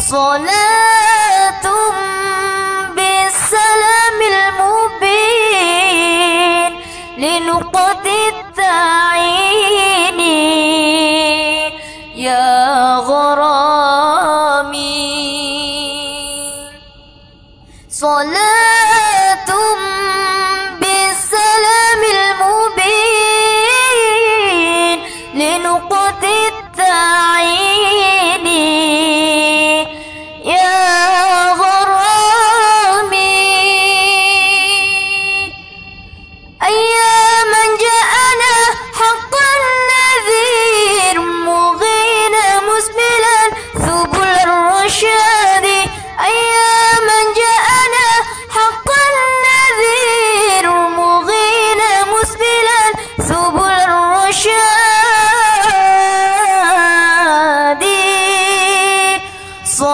صلاة بالسلام المبين لنقطة التعين يا غرامي. صلاة بالسلام المبين لنقطة التعين slide